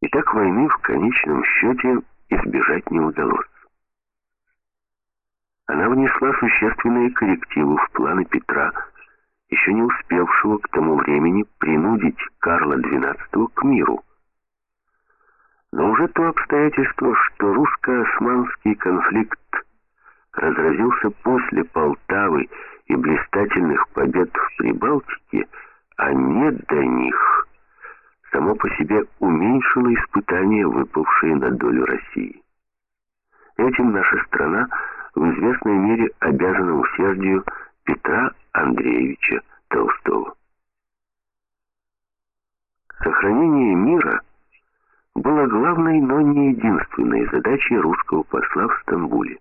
И так войны в конечном счете избежать не удалось. Она внесла существенные коррективы в планы Петра, еще не успевшего к тому времени принудить Карла XII к миру. Но уже то обстоятельство, что русско-османский конфликт разразился после Полтавы и блистательных побед в Прибалтике, а не до них, само по себе уменьшило испытания, выпавшие на долю России. Этим наша страна в известной мере обязана усердию Петра Андреевича Толстого. Сохранение мира было главной, но не единственной задачей русского посла в Стамбуле.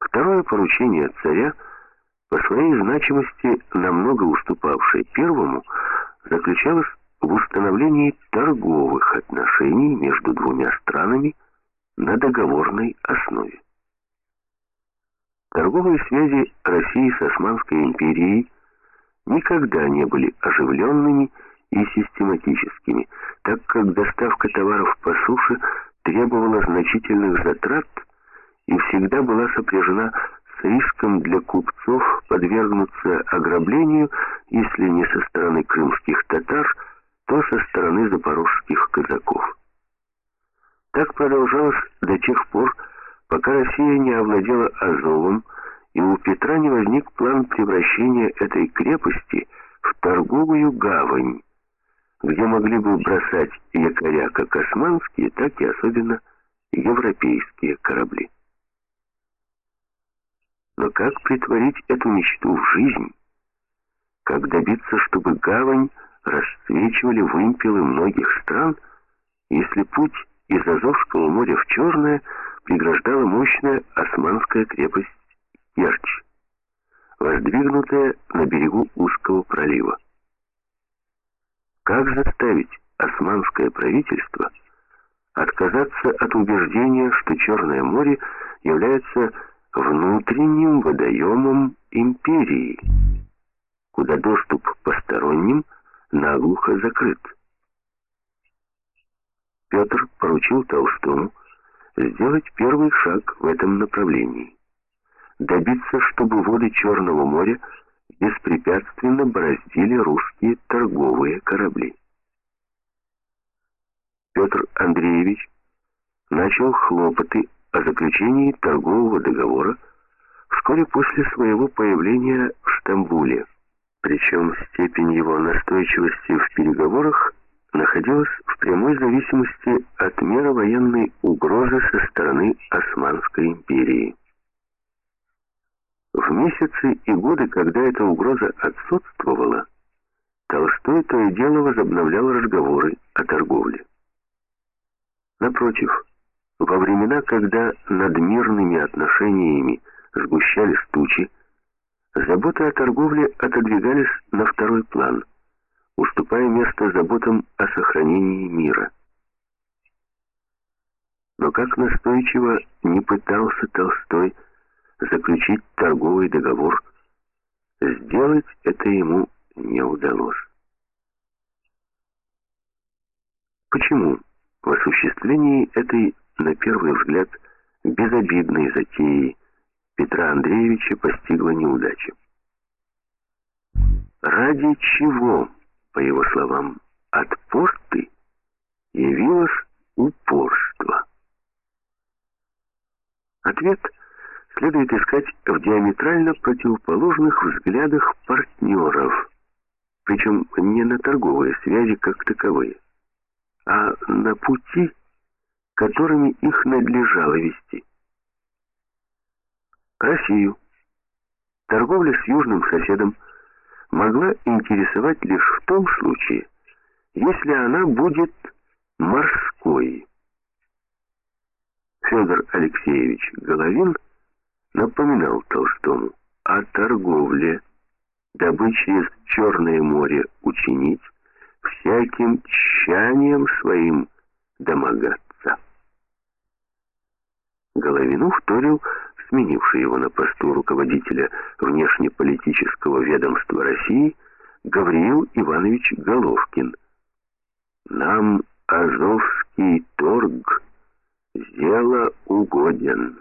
Второе поручение царя, по своей значимости намного уступавшее первому, заключалось в установлении торговых отношений между двумя странами на договорной основе. Торговые связи России с Османской империей никогда не были оживленными и систематическими, так как доставка товаров по суше требовала значительных затрат и всегда была сопряжена с риском для купцов подвергнуться ограблению, если не со стороны крымских Азовом, и у Петра не возник план превращения этой крепости в торговую гавань, где могли бы бросать якоря как османские, так и особенно европейские корабли. Но как притворить эту мечту в жизнь? Как добиться, чтобы гавань расцвечивали вымпелы многих стран, если путь из Азовского моря в Черное преграждала мощная османская крепость Керчь, воздвигнутая на берегу узкого пролива? Как заставить османское правительство отказаться от убеждения, что Черное море является внутренним водоемом империи, куда доступ посторонним наглухо закрыт. Петр поручил Толстому сделать первый шаг в этом направлении. Добиться, чтобы воды Черного моря беспрепятственно бороздили русские торговые корабли. Петр Андреевич начал хлопоты о заключении торгового договора вскоре после своего появления в Стамбуле. Причем степень его настойчивости в переговорах находилась в прямой зависимости от меры военной угрозы со стороны Османской империи. В месяцы и годы, когда эта угроза отсутствовала, Толстой то и дело возобновлял разговоры о торговле. Напротив, во времена, когда над мирными отношениями сгущались тучи, заботы о торговле отодвигались на второй план, уступая место заботам о сохранении мира. Но как настойчиво не пытался Толстой заключить торговый договор, сделать это ему не удалось. Почему в осуществлении этой на первый взгляд, безобидной затеи Петра Андреевича постигла неудача. Ради чего, по его словам, от порты явилось упорство? Ответ следует искать в диаметрально противоположных взглядах партнеров, причем не на торговые связи как таковые, а на пути которыми их надлежало вести. Россию. Торговля с южным соседом могла интересовать лишь в том случае, если она будет морской. Федор Алексеевич Головин напоминал Толстому о торговле, дабы через Черное море учинить всяким тщанием своим домогаться. Головину вторил сменивший его на посту руководителя внешнеполитического ведомства России Гавриил Иванович Головкин. Нам Азовский торг зело угоден.